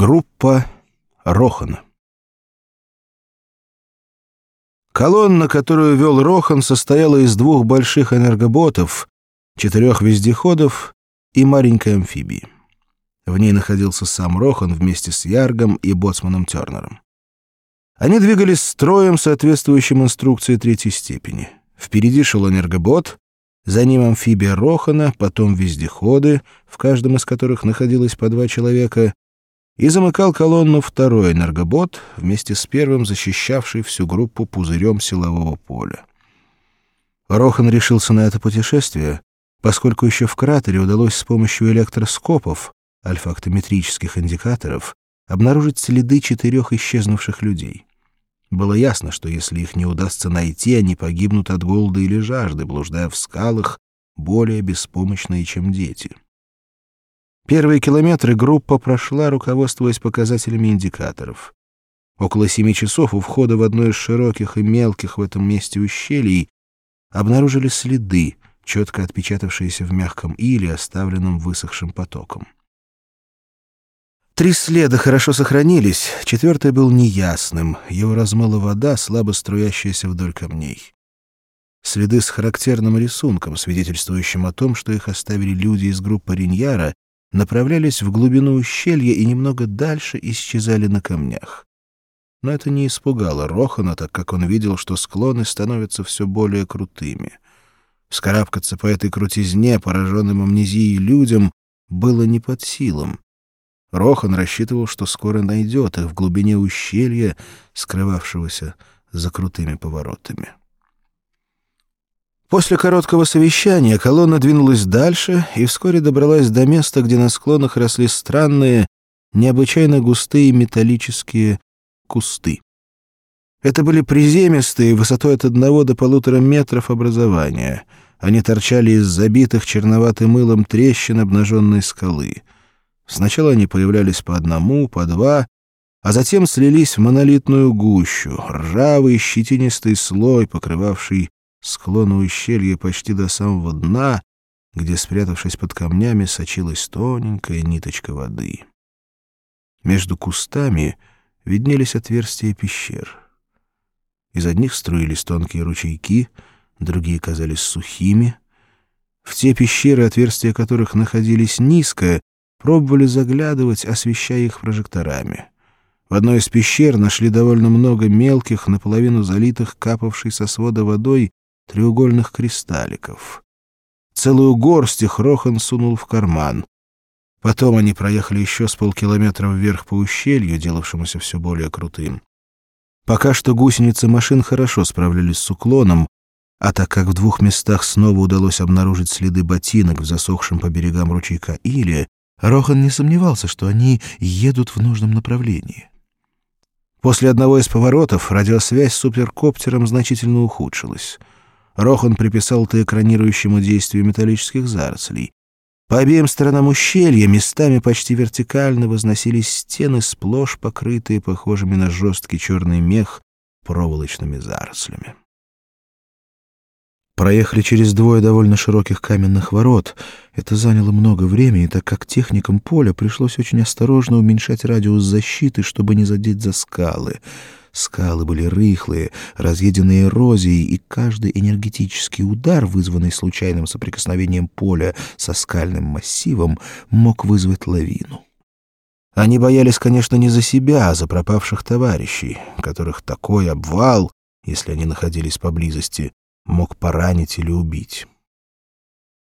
Группа Рохана. Колонна, которую вел Рохан, состояла из двух больших энергоботов, четырех вездеходов и маленькой амфибии. В ней находился сам Рохан вместе с Яргом и боцманом Тернером. Они двигались строем, соответствующим инструкции третьей степени. Впереди шел энергобот, за ним амфибия Рохана, потом вездеходы, в каждом из которых находилось по два человека, и замыкал колонну второй энергобот, вместе с первым защищавший всю группу пузырем силового поля. Рохан решился на это путешествие, поскольку еще в кратере удалось с помощью электроскопов, альфа-октометрических индикаторов, обнаружить следы четырех исчезнувших людей. Было ясно, что если их не удастся найти, они погибнут от голода или жажды, блуждая в скалах, более беспомощные, чем дети. Первые километры группа прошла, руководствуясь показателями индикаторов. Около семи часов у входа в одно из широких и мелких в этом месте ущелий обнаружили следы, четко отпечатавшиеся в мягком иле, оставленном высохшим потоком. Три следа хорошо сохранились, четвертый был неясным, его размыла вода, слабо струящаяся вдоль камней. Следы с характерным рисунком, свидетельствующим о том, что их оставили люди из группы Риньяра, направлялись в глубину ущелья и немного дальше исчезали на камнях. Но это не испугало Рохана, так как он видел, что склоны становятся все более крутыми. Скарабкаться по этой крутизне, пораженным амнезией людям, было не под силам. Рохан рассчитывал, что скоро найдет их в глубине ущелья, скрывавшегося за крутыми поворотами. После короткого совещания колонна двинулась дальше и вскоре добралась до места, где на склонах росли странные, необычайно густые металлические кусты. Это были приземистые, высотой от одного до полутора метров образования. Они торчали из забитых черноватым мылом трещин обнаженной скалы. Сначала они появлялись по одному, по два, а затем слились в монолитную гущу, ржавый щетинистый слой, покрывавший склона ущелья почти до самого дна, где, спрятавшись под камнями, сочилась тоненькая ниточка воды. Между кустами виднелись отверстия пещер. Из одних струились тонкие ручейки, другие казались сухими. В те пещеры, отверстия которых находились низко, пробовали заглядывать, освещая их прожекторами. В одной из пещер нашли довольно много мелких, наполовину залитых, капавшей со свода водой, треугольных кристалликов. Целую горсть их Рохан сунул в карман. Потом они проехали еще с полкилометра вверх по ущелью, делавшемуся все более крутым. Пока что гусеницы машин хорошо справлялись с уклоном, а так как в двух местах снова удалось обнаружить следы ботинок в засохшем по берегам ручейка Или, Рохан не сомневался, что они едут в нужном направлении. После одного из поворотов радиосвязь с суперкоптером значительно ухудшилась — Рохан приписал это экранирующему действию металлических зарослей. По обеим сторонам ущелья местами почти вертикально возносились стены, сплошь покрытые похожими на жесткий черный мех проволочными зарослями. Проехали через двое довольно широких каменных ворот. Это заняло много времени, так как техникам поля пришлось очень осторожно уменьшать радиус защиты, чтобы не задеть за скалы — Скалы были рыхлые, разъеденные эрозией, и каждый энергетический удар, вызванный случайным соприкосновением поля со скальным массивом, мог вызвать лавину. Они боялись, конечно, не за себя, а за пропавших товарищей, которых такой обвал, если они находились поблизости, мог поранить или убить.